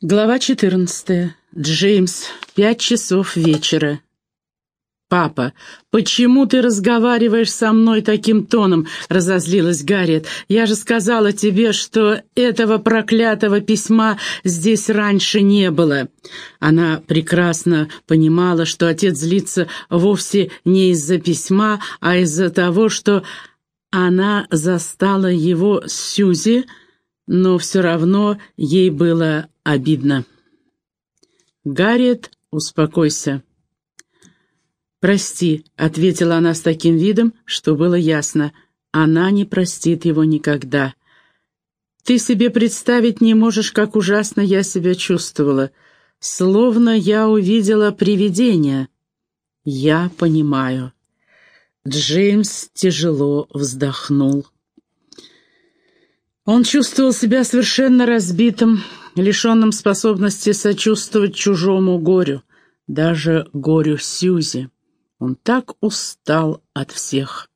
Глава 14. Джеймс. Пять часов вечера. «Папа, почему ты разговариваешь со мной таким тоном?» — разозлилась Гарриет. «Я же сказала тебе, что этого проклятого письма здесь раньше не было». Она прекрасно понимала, что отец злится вовсе не из-за письма, а из-за того, что она застала его с Сюзи, но все равно ей было обидно. «Гарриет, успокойся». «Прости», — ответила она с таким видом, что было ясно, она не простит его никогда. «Ты себе представить не можешь, как ужасно я себя чувствовала, словно я увидела привидение». «Я понимаю». Джеймс тяжело вздохнул. Он чувствовал себя совершенно разбитым, лишенным способности сочувствовать чужому горю, даже горю Сьюзи. Он так устал от всех.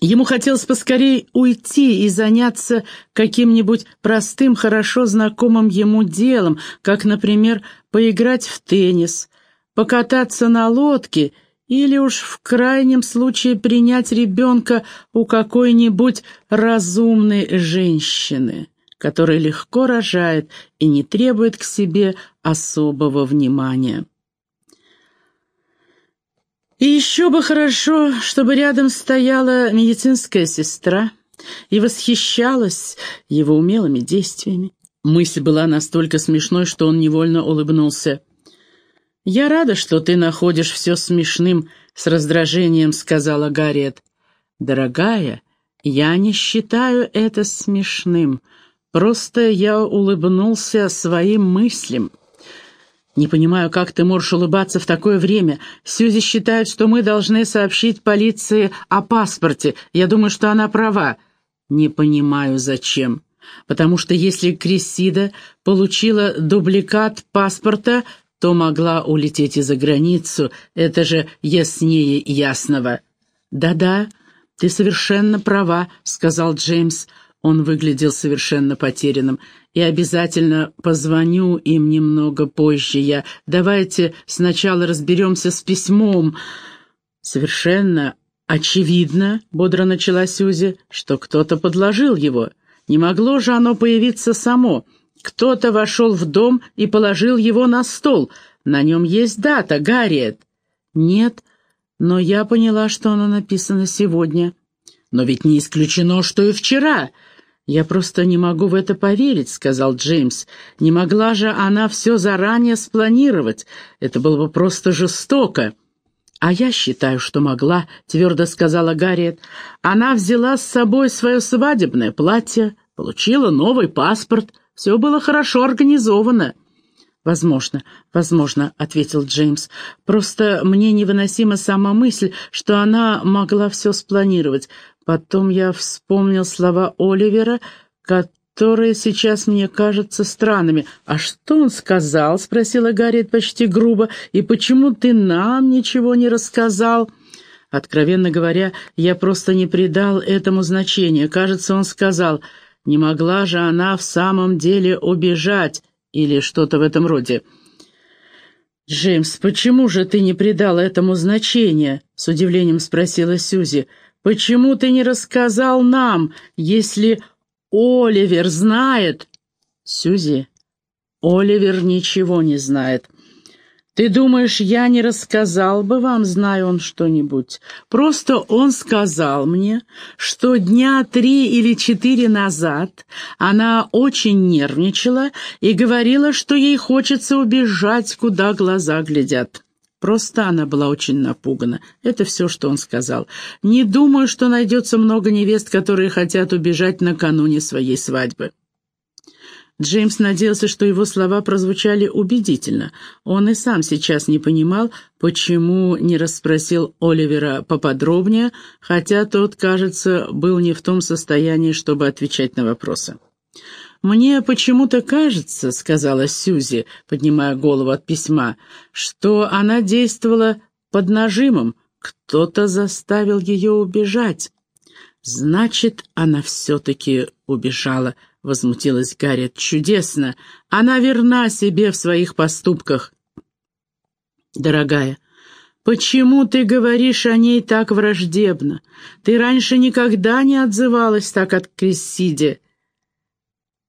Ему хотелось поскорее уйти и заняться каким-нибудь простым, хорошо знакомым ему делом, как, например, поиграть в теннис, покататься на лодке — или уж в крайнем случае принять ребенка у какой-нибудь разумной женщины, которая легко рожает и не требует к себе особого внимания. И еще бы хорошо, чтобы рядом стояла медицинская сестра и восхищалась его умелыми действиями. Мысль была настолько смешной, что он невольно улыбнулся. «Я рада, что ты находишь все смешным», — с раздражением сказала Гарриет. «Дорогая, я не считаю это смешным. Просто я улыбнулся своим мыслям». «Не понимаю, как ты можешь улыбаться в такое время. Сьюзи считает, что мы должны сообщить полиции о паспорте. Я думаю, что она права». «Не понимаю, зачем». «Потому что если Крисида получила дубликат паспорта, то могла улететь и за границу, это же яснее ясного. «Да-да, ты совершенно права», — сказал Джеймс. Он выглядел совершенно потерянным. «И обязательно позвоню им немного позже. Я... Давайте сначала разберемся с письмом». «Совершенно очевидно», — бодро начала Сюзи, — «что кто-то подложил его. Не могло же оно появиться само». Кто-то вошел в дом и положил его на стол. На нем есть дата, Гарриет. Нет, но я поняла, что оно написано сегодня. Но ведь не исключено, что и вчера. Я просто не могу в это поверить, сказал Джеймс. Не могла же она все заранее спланировать. Это было бы просто жестоко. «А я считаю, что могла», — твердо сказала Гарриет. «Она взяла с собой свое свадебное платье, получила новый паспорт, все было хорошо организовано». «Возможно, возможно», — ответил Джеймс. «Просто мне невыносима сама мысль, что она могла все спланировать. Потом я вспомнил слова Оливера, которые сейчас мне кажутся странными. «А что он сказал?» — спросила Гарриет почти грубо. «И почему ты нам ничего не рассказал?» Откровенно говоря, я просто не придал этому значения. Кажется, он сказал... Не могла же она в самом деле убежать или что-то в этом роде. «Джеймс, почему же ты не придал этому значения?» — с удивлением спросила Сюзи. «Почему ты не рассказал нам, если Оливер знает?» «Сюзи, Оливер ничего не знает. «Ты думаешь, я не рассказал бы вам, зная он что-нибудь? Просто он сказал мне, что дня три или четыре назад она очень нервничала и говорила, что ей хочется убежать, куда глаза глядят». Просто она была очень напугана. Это все, что он сказал. «Не думаю, что найдется много невест, которые хотят убежать накануне своей свадьбы». Джеймс надеялся, что его слова прозвучали убедительно. Он и сам сейчас не понимал, почему не расспросил Оливера поподробнее, хотя тот, кажется, был не в том состоянии, чтобы отвечать на вопросы. «Мне почему-то кажется, — сказала Сьюзи, поднимая голову от письма, — что она действовала под нажимом. Кто-то заставил ее убежать. Значит, она все-таки убежала, — возмутилась Гарриет. «Чудесно! Она верна себе в своих поступках!» «Дорогая, почему ты говоришь о ней так враждебно? Ты раньше никогда не отзывалась так от Крессиде».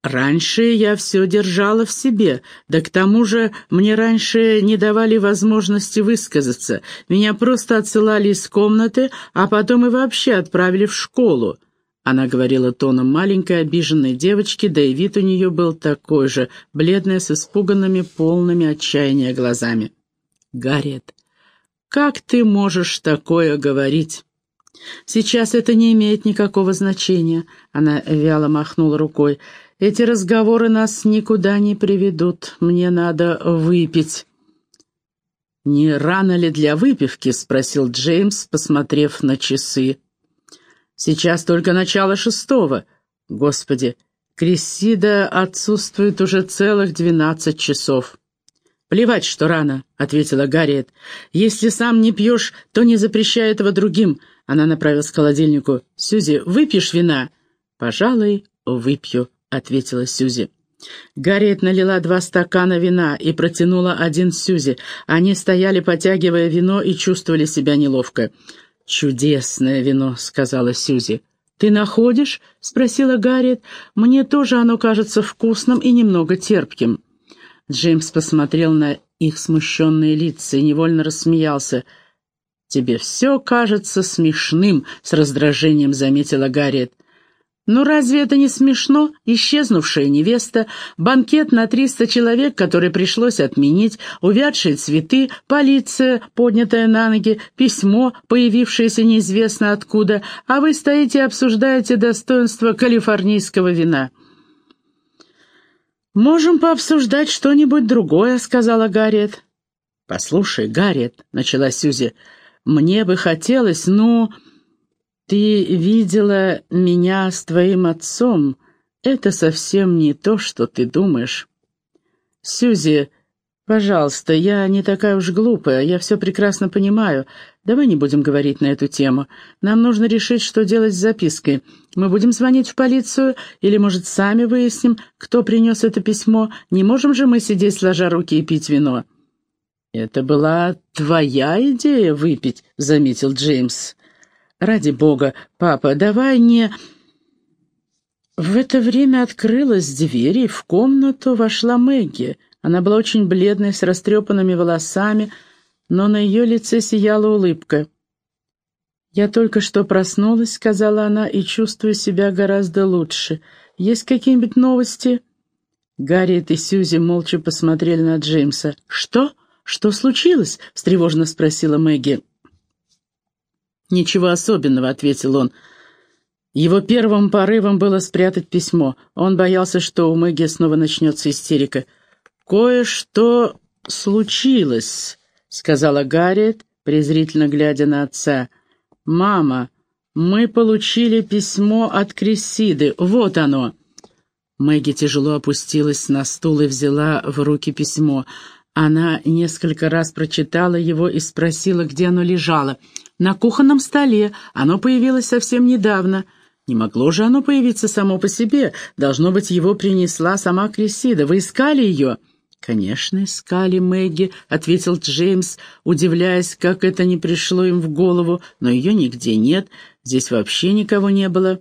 Раньше я все держала в себе, да к тому же мне раньше не давали возможности высказаться. Меня просто отсылали из комнаты, а потом и вообще отправили в школу. Она говорила тоном маленькой обиженной девочки, да и вид у нее был такой же, бледная, с испуганными, полными отчаяния глазами. «Гарриет, как ты можешь такое говорить?» «Сейчас это не имеет никакого значения», — она вяло махнула рукой. Эти разговоры нас никуда не приведут. Мне надо выпить». «Не рано ли для выпивки?» — спросил Джеймс, посмотрев на часы. «Сейчас только начало шестого. Господи, Крессида отсутствует уже целых двенадцать часов». «Плевать, что рано», — ответила Гарриет. «Если сам не пьешь, то не запрещай этого другим». Она направилась к холодильнику. «Сюзи, выпьешь вина?» «Пожалуй, выпью», ответила Сюзи. Гарриет налила два стакана вина и протянула один Сюзи. Они стояли, потягивая вино, и чувствовали себя неловко. «Чудесное вино», — сказала Сюзи. «Ты находишь?» — спросила Гарриет. «Мне тоже оно кажется вкусным и немного терпким». Джеймс посмотрел на их смущенные лица и невольно рассмеялся. «Тебе все кажется смешным», — с раздражением заметила Гарриет. Ну разве это не смешно? Исчезнувшая невеста, банкет на триста человек, который пришлось отменить, увядшие цветы, полиция, поднятая на ноги, письмо, появившееся неизвестно откуда, а вы стоите и обсуждаете достоинство калифорнийского вина. «Можем пообсуждать что-нибудь другое», — сказала Гарриет. «Послушай, Гарриет», — начала Сюзи, — «мне бы хотелось, ну...» «Ты видела меня с твоим отцом. Это совсем не то, что ты думаешь». «Сюзи, пожалуйста, я не такая уж глупая, я все прекрасно понимаю. Давай не будем говорить на эту тему. Нам нужно решить, что делать с запиской. Мы будем звонить в полицию или, может, сами выясним, кто принес это письмо. Не можем же мы сидеть сложа руки и пить вино». «Это была твоя идея выпить», — заметил Джеймс. «Ради бога, папа, давай не...» В это время открылась дверь, и в комнату вошла Мэгги. Она была очень бледной, с растрепанными волосами, но на ее лице сияла улыбка. «Я только что проснулась», — сказала она, — «и чувствую себя гораздо лучше. Есть какие-нибудь новости?» Гарриет и Сьюзи молча посмотрели на Джеймса. «Что? Что случилось?» — встревоженно спросила Мэгги. «Ничего особенного», — ответил он. Его первым порывом было спрятать письмо. Он боялся, что у Мэгги снова начнется истерика. «Кое-что случилось», — сказала Гарриет, презрительно глядя на отца. «Мама, мы получили письмо от Крессиды. Вот оно». Мэгги тяжело опустилась на стул и взяла в руки письмо. Она несколько раз прочитала его и спросила, где оно лежало. «На кухонном столе. Оно появилось совсем недавно». «Не могло же оно появиться само по себе. Должно быть, его принесла сама Крисида. Вы искали ее?» «Конечно, искали Мэгги», — ответил Джеймс, удивляясь, как это не пришло им в голову, но ее нигде нет, здесь вообще никого не было.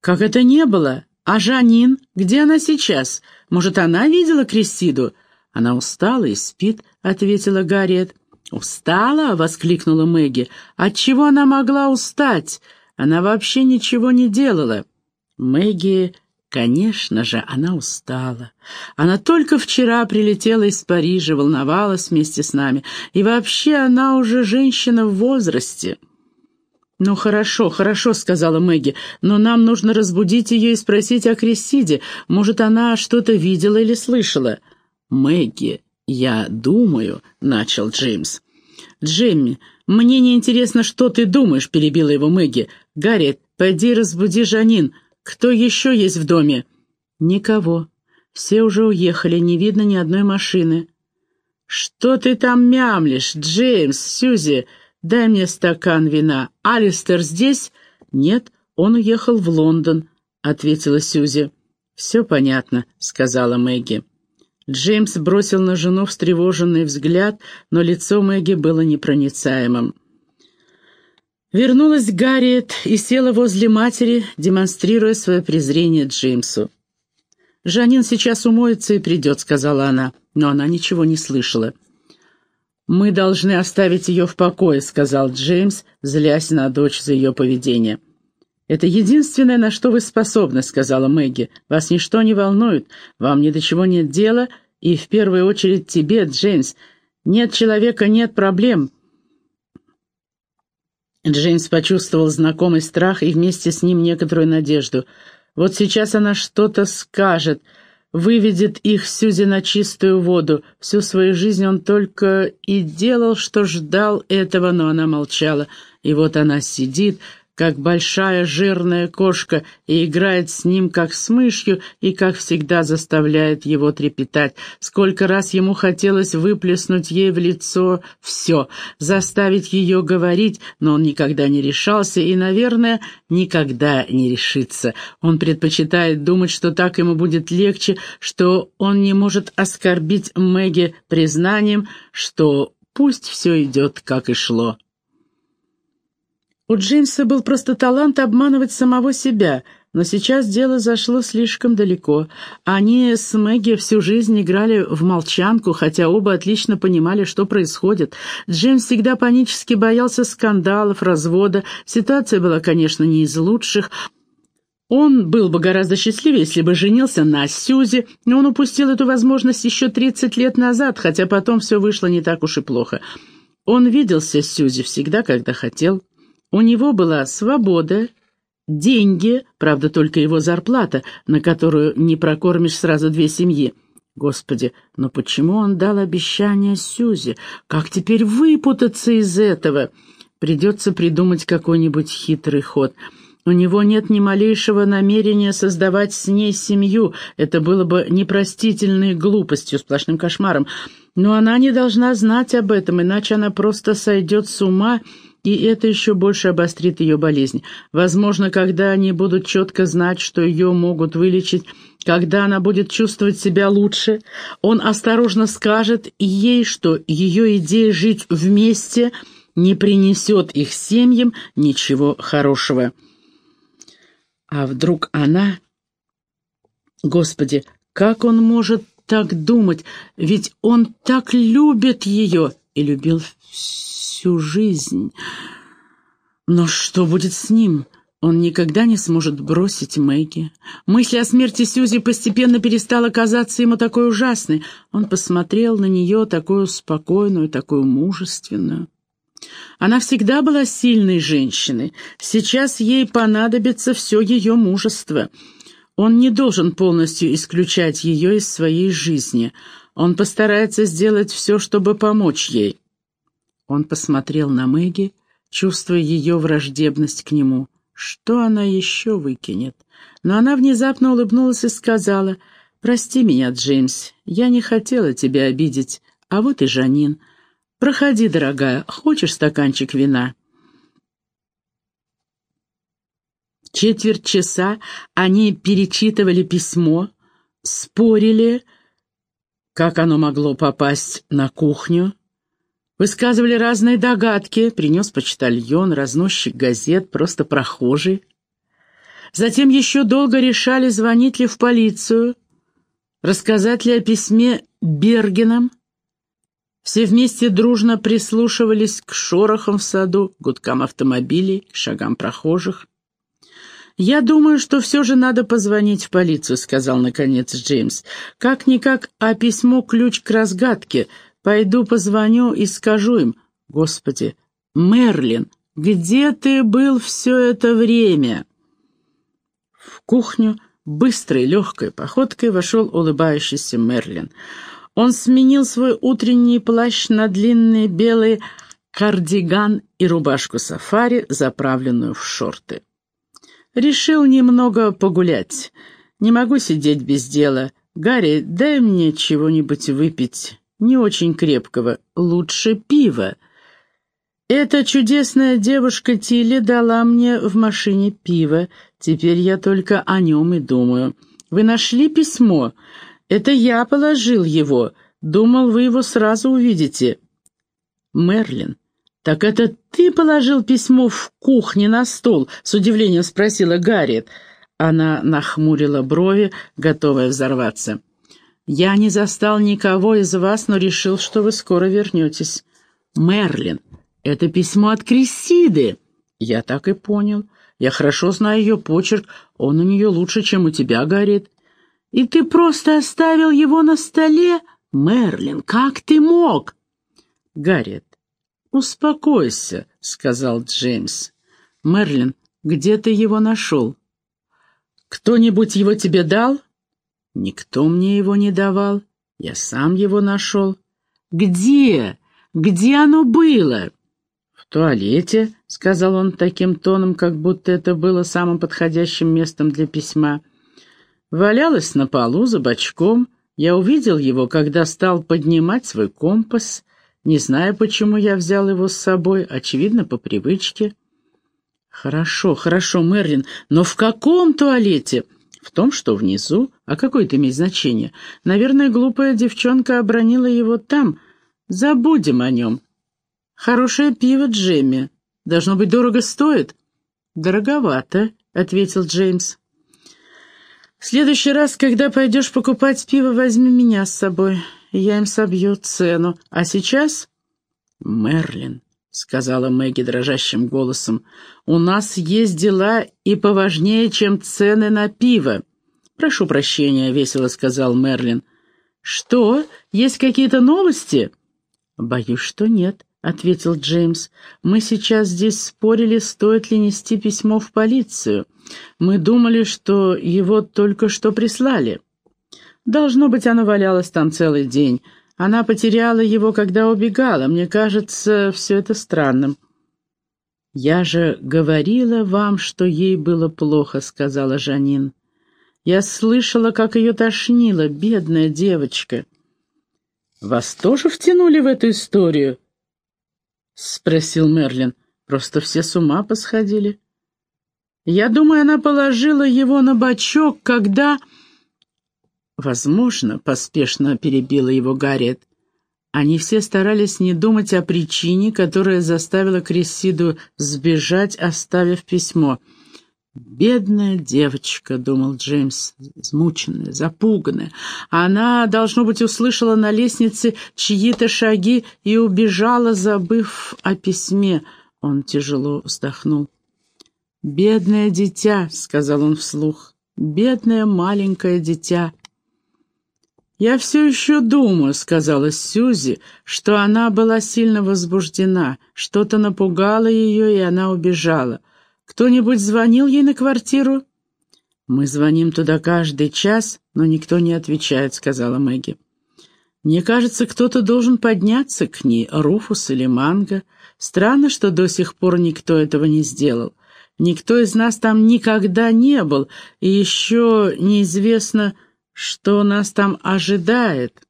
«Как это не было? А Жанин? Где она сейчас? Может, она видела Кристиду?» «Она устала и спит», — ответила Гарриет. «Устала?» — воскликнула Мэгги. «Отчего она могла устать? Она вообще ничего не делала». Мэгги, конечно же, она устала. Она только вчера прилетела из Парижа, волновалась вместе с нами. И вообще она уже женщина в возрасте. «Ну хорошо, хорошо», — сказала Мэгги, — «но нам нужно разбудить ее и спросить о Крессиде. Может, она что-то видела или слышала». «Мэгги, я думаю», — начал Джеймс. «Джемми, мне не интересно, что ты думаешь», — перебила его Мэгги. «Гарри, пойди разбуди Жанин. Кто еще есть в доме?» «Никого. Все уже уехали, не видно ни одной машины». «Что ты там мямлишь, Джеймс, Сьюзи? Дай мне стакан вина. Алистер здесь?» «Нет, он уехал в Лондон». ответила Сьюзи. «Все понятно», — сказала Мэгги. Джеймс бросил на жену встревоженный взгляд, но лицо Мэгги было непроницаемым. Вернулась Гарриет и села возле матери, демонстрируя свое презрение Джеймсу. «Жанин сейчас умоется и придет», — сказала она, но она ничего не слышала. «Мы должны оставить ее в покое», — сказал Джеймс, злясь на дочь за ее поведение. «Это единственное, на что вы способны», — сказала Мэгги. «Вас ничто не волнует, вам ни до чего нет дела, и в первую очередь тебе, Джеймс. Нет человека — нет проблем». Джеймс почувствовал знакомый страх и вместе с ним некоторую надежду. «Вот сейчас она что-то скажет», выведет их Сюзи на чистую воду. Всю свою жизнь он только и делал, что ждал этого, но она молчала. И вот она сидит, как большая жирная кошка, и играет с ним, как с мышью, и, как всегда, заставляет его трепетать. Сколько раз ему хотелось выплеснуть ей в лицо все, заставить ее говорить, но он никогда не решался и, наверное, никогда не решится. Он предпочитает думать, что так ему будет легче, что он не может оскорбить Мэгги признанием, что пусть все идет, как и шло. У Джеймса был просто талант обманывать самого себя, но сейчас дело зашло слишком далеко. Они с Мэгги всю жизнь играли в молчанку, хотя оба отлично понимали, что происходит. Джеймс всегда панически боялся скандалов, развода. Ситуация была, конечно, не из лучших. Он был бы гораздо счастливее, если бы женился на Сьюзи, но он упустил эту возможность еще 30 лет назад, хотя потом все вышло не так уж и плохо. Он виделся с Сьюзи всегда, когда хотел. У него была свобода, деньги, правда, только его зарплата, на которую не прокормишь сразу две семьи. Господи, но почему он дал обещание Сюзе? Как теперь выпутаться из этого? Придется придумать какой-нибудь хитрый ход. У него нет ни малейшего намерения создавать с ней семью. Это было бы непростительной глупостью, сплошным кошмаром. Но она не должна знать об этом, иначе она просто сойдет с ума и это еще больше обострит ее болезнь. Возможно, когда они будут четко знать, что ее могут вылечить, когда она будет чувствовать себя лучше, он осторожно скажет ей, что ее идея жить вместе не принесет их семьям ничего хорошего. А вдруг она... Господи, как он может так думать? Ведь он так любит ее и любил всю жизнь. Но что будет с ним? Он никогда не сможет бросить Мэгги. Мысль о смерти Сьюзи постепенно перестала казаться ему такой ужасной. Он посмотрел на нее, такую спокойную, такую мужественную. Она всегда была сильной женщиной. Сейчас ей понадобится все ее мужество. Он не должен полностью исключать ее из своей жизни. Он постарается сделать все, чтобы помочь ей. Он посмотрел на Мэгги, чувствуя ее враждебность к нему. Что она еще выкинет? Но она внезапно улыбнулась и сказала, «Прости меня, Джеймс, я не хотела тебя обидеть, а вот и Жанин. Проходи, дорогая, хочешь стаканчик вина?» Четверть часа они перечитывали письмо, спорили, как оно могло попасть на кухню, Высказывали разные догадки, принес почтальон, разносчик газет, просто прохожий. Затем еще долго решали, звонить ли в полицию, рассказать ли о письме Бергенам. Все вместе дружно прислушивались к шорохам в саду, гудкам автомобилей, к шагам прохожих. «Я думаю, что все же надо позвонить в полицию», — сказал наконец Джеймс. «Как-никак, а письмо — ключ к разгадке. Пойду позвоню и скажу им, Господи, Мерлин, где ты был все это время?» В кухню быстрой легкой походкой вошел улыбающийся Мерлин. Он сменил свой утренний плащ на длинный белый кардиган и рубашку сафари, заправленную в шорты. «Решил немного погулять. Не могу сидеть без дела. Гарри, дай мне чего-нибудь выпить» не очень крепкого, лучше пива. Эта чудесная девушка Тилли дала мне в машине пиво. Теперь я только о нем и думаю. Вы нашли письмо? Это я положил его. Думал, вы его сразу увидите. Мерлин, так это ты положил письмо в кухне на стол? С удивлением спросила Гарриет. Она нахмурила брови, готовая взорваться. «Я не застал никого из вас, но решил, что вы скоро вернетесь. Мерлин, это письмо от Крисиды!» «Я так и понял. Я хорошо знаю ее почерк. Он у нее лучше, чем у тебя, горит. И ты просто оставил его на столе? Мерлин, как ты мог?» «Гарриет, успокойся», — сказал Джеймс. «Мерлин, где ты его нашел?» «Кто-нибудь его тебе дал?» «Никто мне его не давал. Я сам его нашел». «Где? Где оно было?» «В туалете», — сказал он таким тоном, как будто это было самым подходящим местом для письма. «Валялось на полу за бочком. Я увидел его, когда стал поднимать свой компас. Не знаю, почему я взял его с собой, очевидно, по привычке». «Хорошо, хорошо, Мерлин, но в каком туалете?» «В том, что внизу. А какое это имеет значение? Наверное, глупая девчонка обронила его там. Забудем о нем. Хорошее пиво, Джемми. Должно быть, дорого стоит». «Дороговато», — ответил Джеймс. «В следующий раз, когда пойдешь покупать пиво, возьми меня с собой. Я им собью цену. А сейчас...» «Мерлин», — сказала Мэгги дрожащим голосом, — «у нас есть дела и поважнее, чем цены на пиво». «Прошу прощения», — весело сказал Мерлин. «Что? Есть какие-то новости?» «Боюсь, что нет», — ответил Джеймс. «Мы сейчас здесь спорили, стоит ли нести письмо в полицию. Мы думали, что его только что прислали. Должно быть, оно валялось там целый день. Она потеряла его, когда убегала. Мне кажется, все это странным». «Я же говорила вам, что ей было плохо», — сказала Жанин. Я слышала, как ее тошнило, бедная девочка. «Вас тоже втянули в эту историю?» — спросил Мерлин. «Просто все с ума посходили». «Я думаю, она положила его на бочок, когда...» «Возможно», — поспешно перебила его Гарриет. Они все старались не думать о причине, которая заставила Крессиду сбежать, оставив письмо — «Бедная девочка», — думал Джеймс, измученная, запуганная. Она, должно быть, услышала на лестнице чьи-то шаги и убежала, забыв о письме. Он тяжело вздохнул. «Бедное дитя», — сказал он вслух, — «бедное маленькое дитя». «Я все еще думаю», — сказала Сьюзи, — «что она была сильно возбуждена, что-то напугало ее, и она убежала». Кто-нибудь звонил ей на квартиру?» «Мы звоним туда каждый час, но никто не отвечает», — сказала Мэгги. «Мне кажется, кто-то должен подняться к ней, Руфус или Манго. Странно, что до сих пор никто этого не сделал. Никто из нас там никогда не был, и еще неизвестно, что нас там ожидает.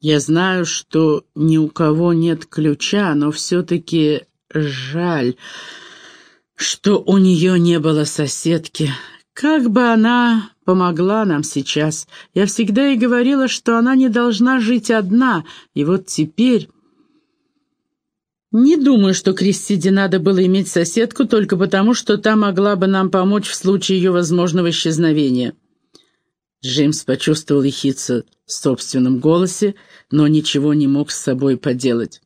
Я знаю, что ни у кого нет ключа, но все-таки жаль, что у нее не было соседки. Как бы она помогла нам сейчас. Я всегда ей говорила, что она не должна жить одна, и вот теперь... Не думаю, что Кристиде надо было иметь соседку только потому, что та могла бы нам помочь в случае ее возможного исчезновения. Джеймс почувствовал ехидца в собственном голосе, но ничего не мог с собой поделать.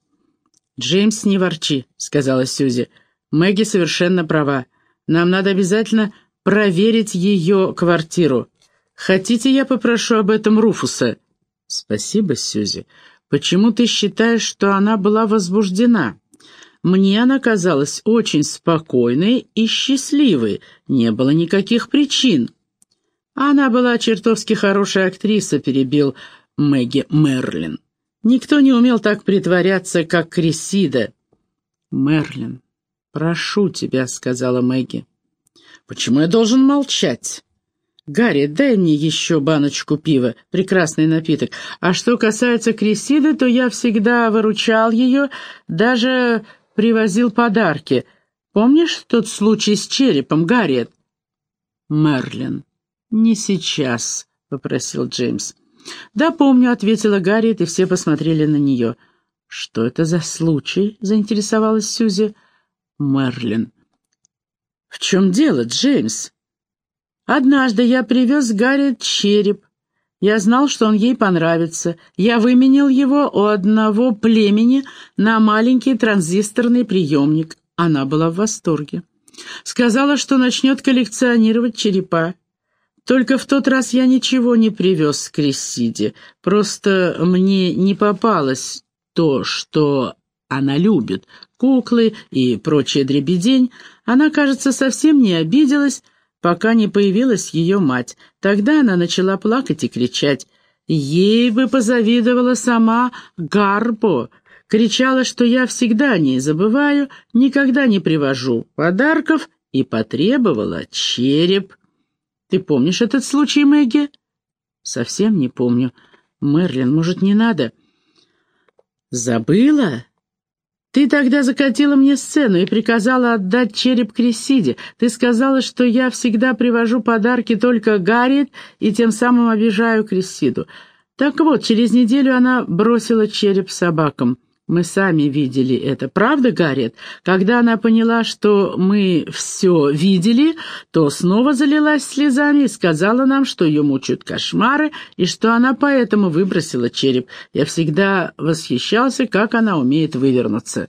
«Джеймс, не ворчи», — сказала Сьюзи. «Мэгги совершенно права. Нам надо обязательно проверить ее квартиру. Хотите, я попрошу об этом Руфуса?» «Спасибо, Сьюзи. Почему ты считаешь, что она была возбуждена?» Мне она казалась очень спокойной и счастливой, не было никаких причин. Она была чертовски хорошая актриса, перебил Мэгги Мерлин. Никто не умел так притворяться, как Крисида. «Мерлин, прошу тебя», — сказала Мэгги. «Почему я должен молчать?» Гарри, дай мне еще баночку пива, прекрасный напиток. А что касается Крисиды, то я всегда выручал ее, даже привозил подарки. Помнишь тот случай с черепом, Гарри? Мерлин. «Не сейчас», — попросил Джеймс. «Да, помню», — ответила Гарриет, и все посмотрели на нее. «Что это за случай?» — заинтересовалась Сюзи. «Мерлин». «В чем дело, Джеймс?» «Однажды я привез Гарриет череп. Я знал, что он ей понравится. Я выменил его у одного племени на маленький транзисторный приемник. Она была в восторге. Сказала, что начнет коллекционировать черепа. Только в тот раз я ничего не привез к Крессиде. Просто мне не попалось то, что она любит. Куклы и прочая дребедень. Она, кажется, совсем не обиделась, пока не появилась ее мать. Тогда она начала плакать и кричать. Ей бы позавидовала сама Гарпо. Кричала, что я всегда о ней забываю, никогда не привожу подарков, и потребовала череп. Ты помнишь этот случай, Мэгги?» «Совсем не помню. Мерлин, может, не надо?» «Забыла?» «Ты тогда закатила мне сцену и приказала отдать череп Крисиде. Ты сказала, что я всегда привожу подарки только Гарриет и тем самым обижаю Крисиду. Так вот, через неделю она бросила череп собакам. Мы сами видели это. Правда, Гарриет? Когда она поняла, что мы все видели, то снова залилась слезами и сказала нам, что ее мучают кошмары, и что она поэтому выбросила череп. Я всегда восхищался, как она умеет вывернуться.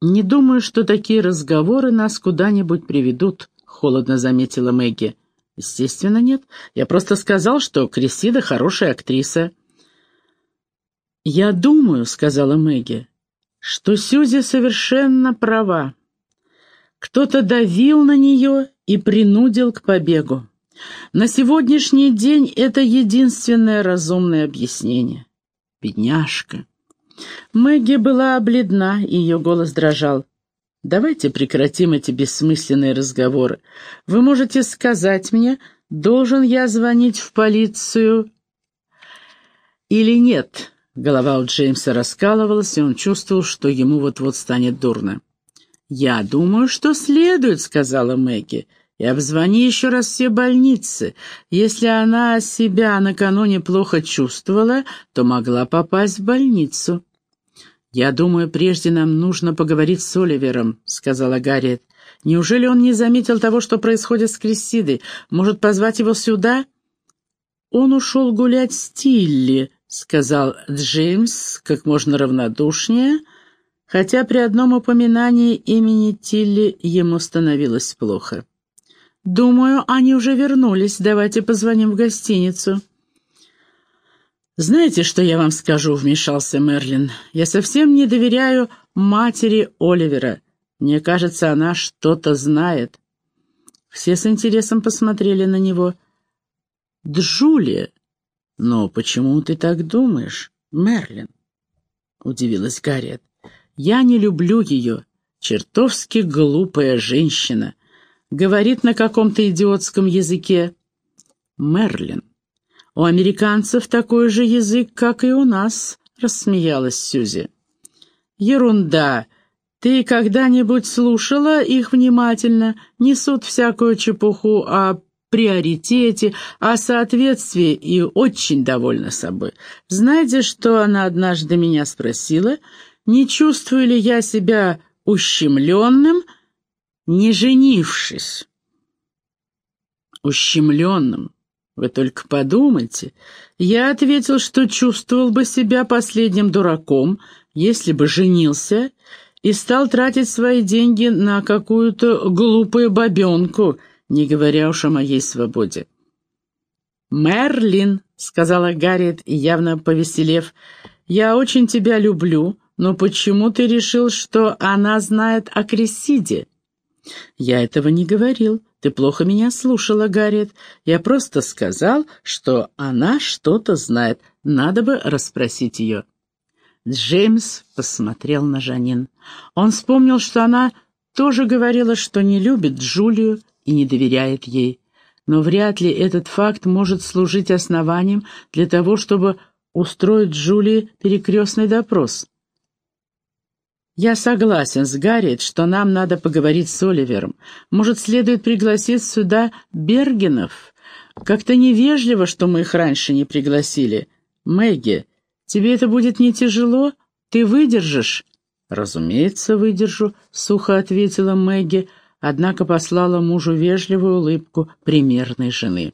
«Не думаю, что такие разговоры нас куда-нибудь приведут», — холодно заметила Мэгги. «Естественно, нет. Я просто сказал, что Крисида хорошая актриса». «Я думаю», — сказала Мэгги, — «что Сюзи совершенно права. Кто-то давил на нее и принудил к побегу. На сегодняшний день это единственное разумное объяснение. Бедняжка». Мэгги была бледна, и ее голос дрожал. «Давайте прекратим эти бессмысленные разговоры. Вы можете сказать мне, должен я звонить в полицию или нет?» Голова у Джеймса раскалывалась, и он чувствовал, что ему вот-вот станет дурно. «Я думаю, что следует», — сказала Мэгги. «И обзвони еще раз все больницы. Если она себя накануне плохо чувствовала, то могла попасть в больницу». «Я думаю, прежде нам нужно поговорить с Оливером», — сказала Гарриет. «Неужели он не заметил того, что происходит с Крессидой? Может, позвать его сюда?» «Он ушел гулять с Тилли», — сказал Джеймс как можно равнодушнее, хотя при одном упоминании имени Тилли ему становилось плохо. «Думаю, они уже вернулись. Давайте позвоним в гостиницу». «Знаете, что я вам скажу?» — вмешался Мерлин. «Я совсем не доверяю матери Оливера. Мне кажется, она что-то знает». Все с интересом посмотрели на него. «Джулия!» «Но почему ты так думаешь, Мерлин?» — удивилась Гарриет. «Я не люблю ее. Чертовски глупая женщина. Говорит на каком-то идиотском языке. Мерлин. У американцев такой же язык, как и у нас», — рассмеялась Сюзи. «Ерунда. Ты когда-нибудь слушала их внимательно? Несут всякую чепуху о приоритете, о соответствии и очень довольна собой. Знаете, что она однажды меня спросила? Не чувствую ли я себя ущемленным, не женившись? Ущемленным? Вы только подумайте. Я ответил, что чувствовал бы себя последним дураком, если бы женился и стал тратить свои деньги на какую-то глупую бабенку — не говоря уж о моей свободе. «Мерлин», — сказала Гарриет, явно повеселев, — «я очень тебя люблю, но почему ты решил, что она знает о Крисиде?» «Я этого не говорил. Ты плохо меня слушала, Гарриет. Я просто сказал, что она что-то знает. Надо бы расспросить ее». Джеймс посмотрел на Жанин. Он вспомнил, что она тоже говорила, что не любит Джулию, и не доверяет ей. но вряд ли этот факт может служить основанием для того, чтобы устроить Джулии перекрестный допрос. «Я согласен с Гарриет, что нам надо поговорить с Оливером. Может, следует пригласить сюда Бергенов? Как-то невежливо, что мы их раньше не пригласили. Мэгги, тебе это будет не тяжело? Ты выдержишь?» «Разумеется, выдержу», — сухо ответила Мэгги, однако послала мужу вежливую улыбку примерной жены.